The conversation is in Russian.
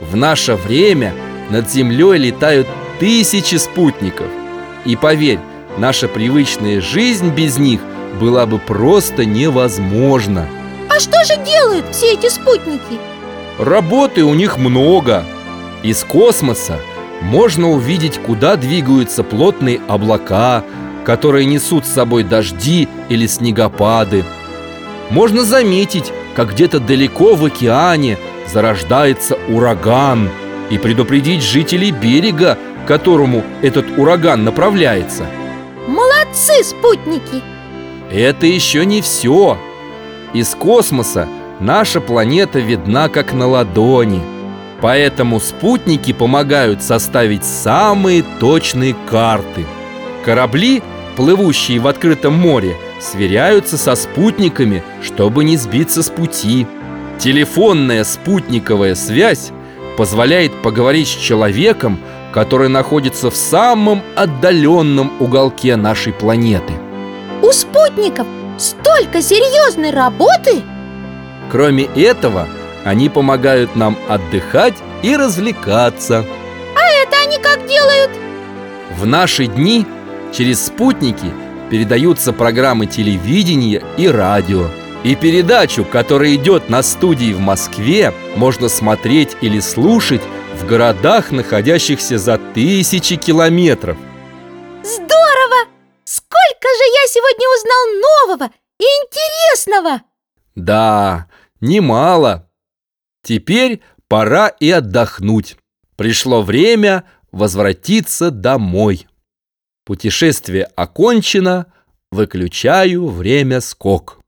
В наше время над Землей летают тысячи спутников. И поверь, наша привычная жизнь без них была бы просто невозможна. А что же делают все эти спутники? Работы у них много. Из космоса можно увидеть, куда двигаются плотные облака, которые несут с собой дожди или снегопады. Можно заметить, как где-то далеко в океане зарождается ураган и предупредить жителей берега, к которому этот ураган направляется. Молодцы, спутники! Это еще не все. Из космоса наша планета видна как на ладони. Поэтому спутники помогают составить самые точные карты. Корабли, плывущие в открытом море, сверяются со спутниками, чтобы не сбиться с пути. Телефонная спутниковая связь позволяет поговорить с человеком, который находится в самом отдаленном уголке нашей планеты. У спутников столько серьезной работы! Кроме этого, они помогают нам отдыхать и развлекаться. А это они как делают? В наши дни через спутники передаются программы телевидения и радио. И передачу, которая идет на студии в Москве, можно смотреть или слушать в городах, находящихся за тысячи километров. Здорово! Сколько же я сегодня узнал нового и интересного! Да, немало. Теперь пора и отдохнуть. Пришло время возвратиться домой. Путешествие окончено, выключаю время скок.